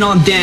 in on Dan.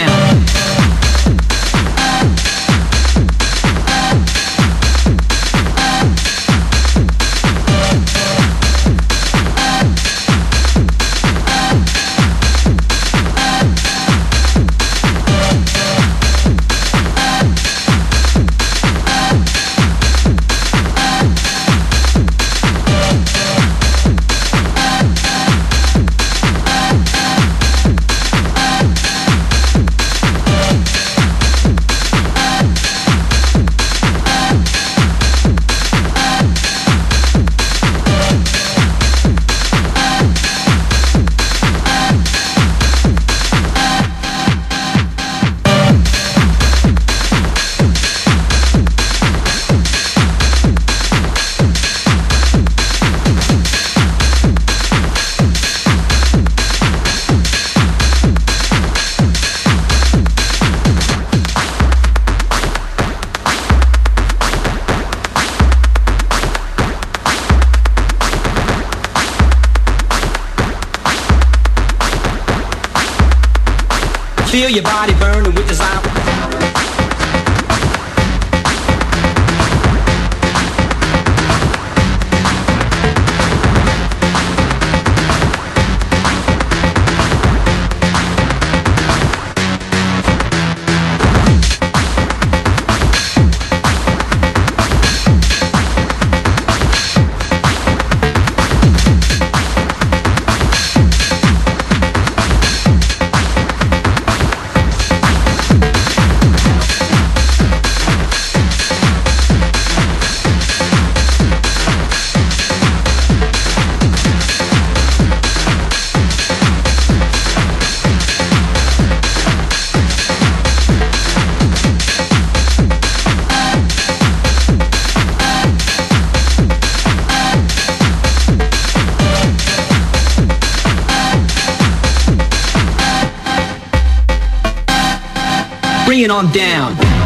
Bring it on down.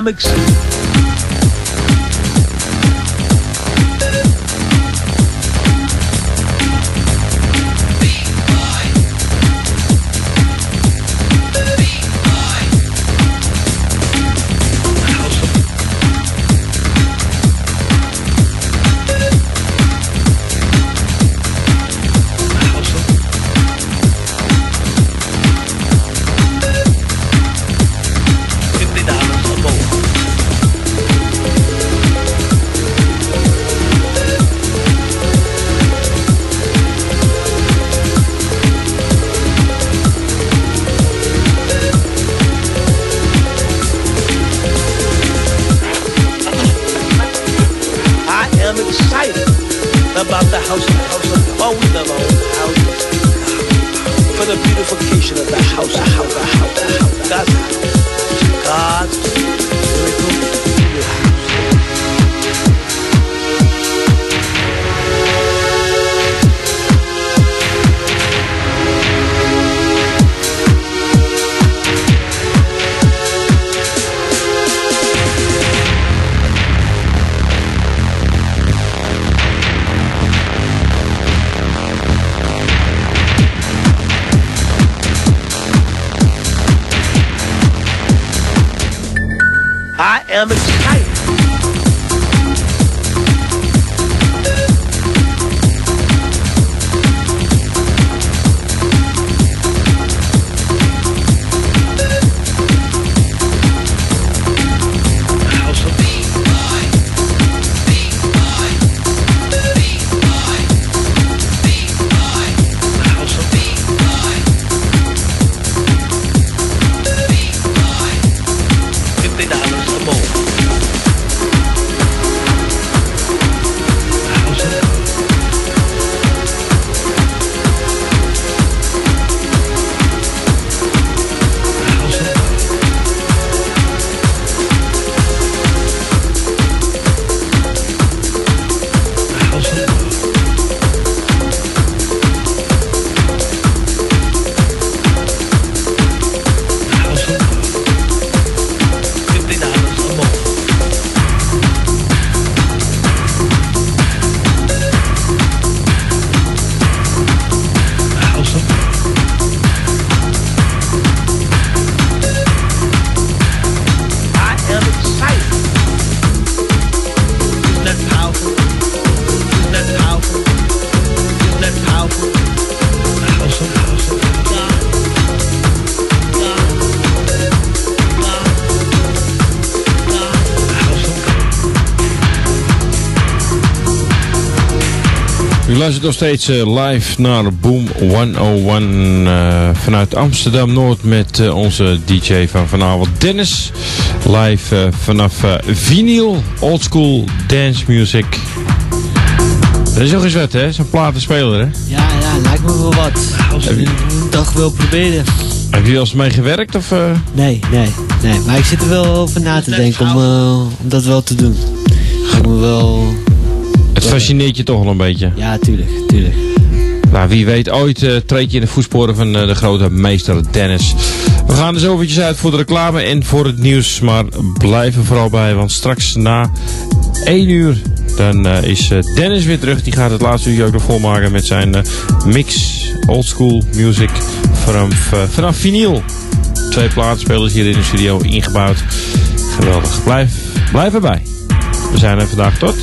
dynamics. Luistert nog steeds eh, live naar Boom 101 eh, vanuit Amsterdam Noord met eh, onze DJ van vanavond Dennis. Live vanaf vinyl, old school dance music. Dat is ook eens wat hè, zo'n platenspeler hè. Ja, ja, lijkt me wel wat. Als Heb je een dag wil proberen. Heb je al eens mee gewerkt of... eh? Nee, nee, nee. Maar ik zit er wel over na te denken om, om dat wel te doen. Lijkt me wel... Het fascineert je toch wel een beetje. Ja, tuurlijk, tuurlijk. Nou, wie weet, ooit eh, treed je in de voetsporen van eh, de grote meester Dennis. We gaan dus eventjes uit voor de reclame en voor het nieuws. Maar blijf er vooral bij, want straks na 1 uur... dan eh, is Dennis weer terug. Die gaat het laatste uurtje ook nog volmaken met zijn mix old school music vanaf, vanaf vinyl. Twee platenspelers hier in de studio ingebouwd. Geweldig. Blijf, blijf erbij. We zijn er vandaag tot.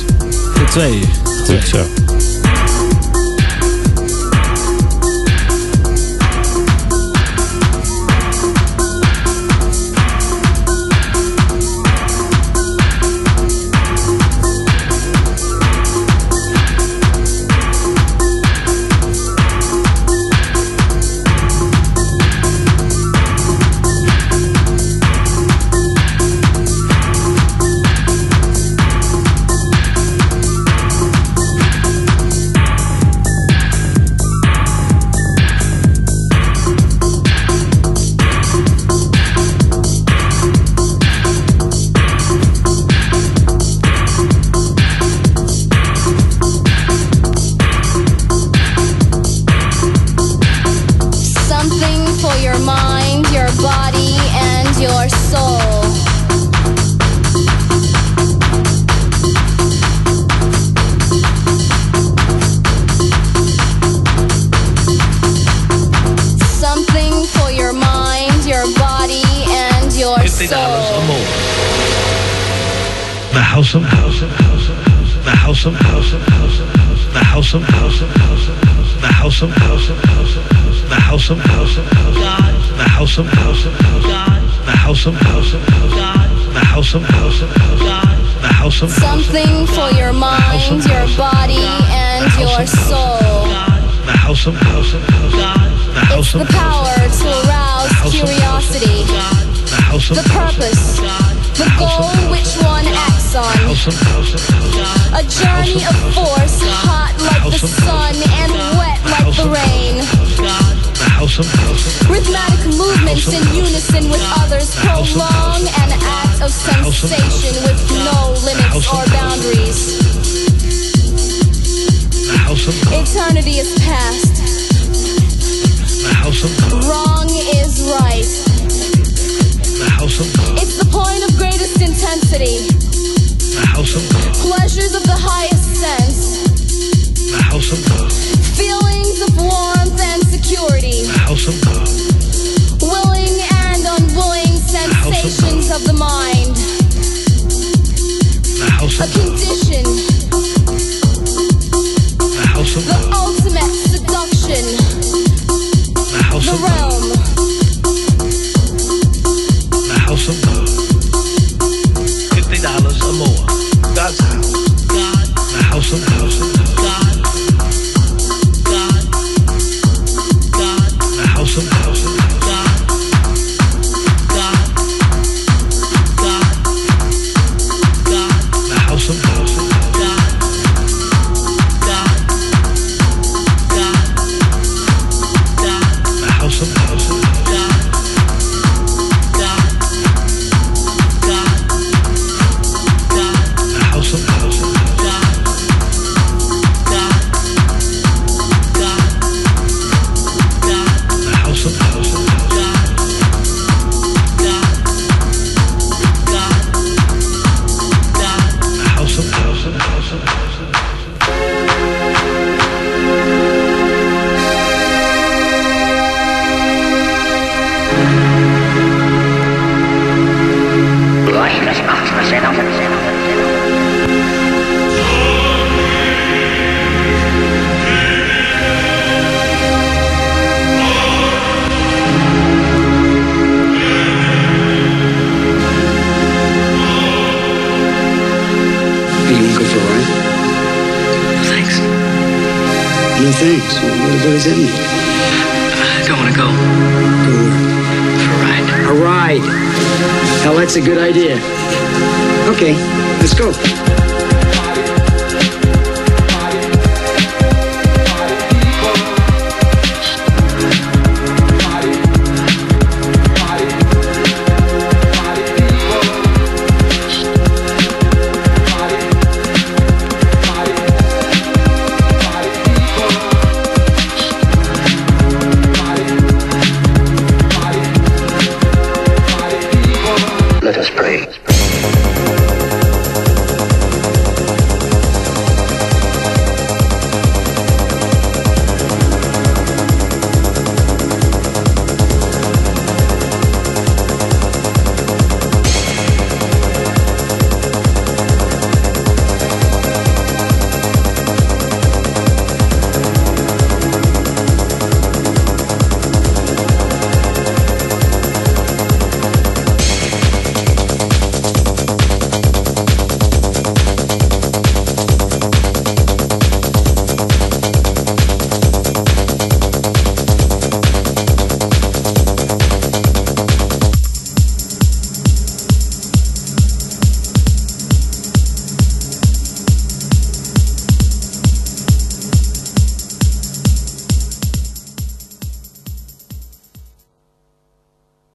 Voor twee of. It's the point of greatest intensity. The house of. Pleasures of the highest sense. The house of. Feelings of warmth and security. The house of. Willing and unwilling sensations the of, of the mind. The house of. A things. What, what does that mean? I don't want to go. Go where? For a ride. A ride. Now that's a good idea. Okay, let's go.